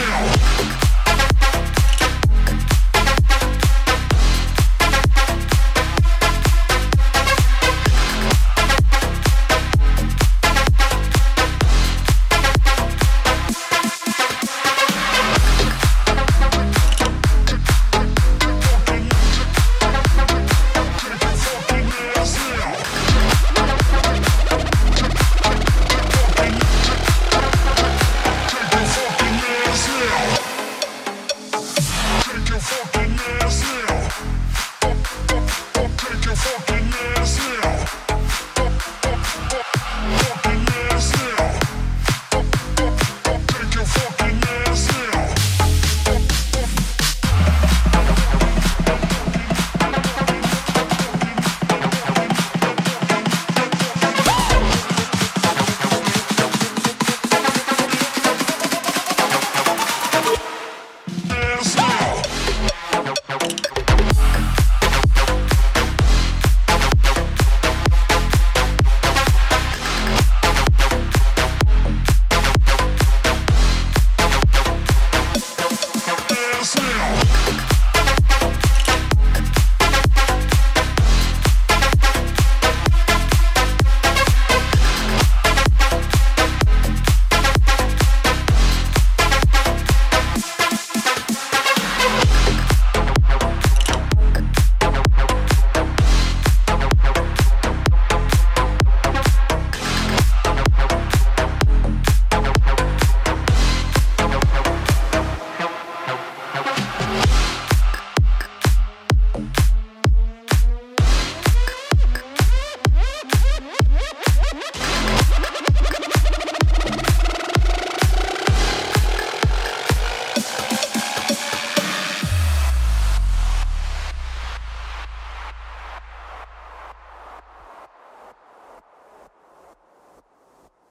Yeah.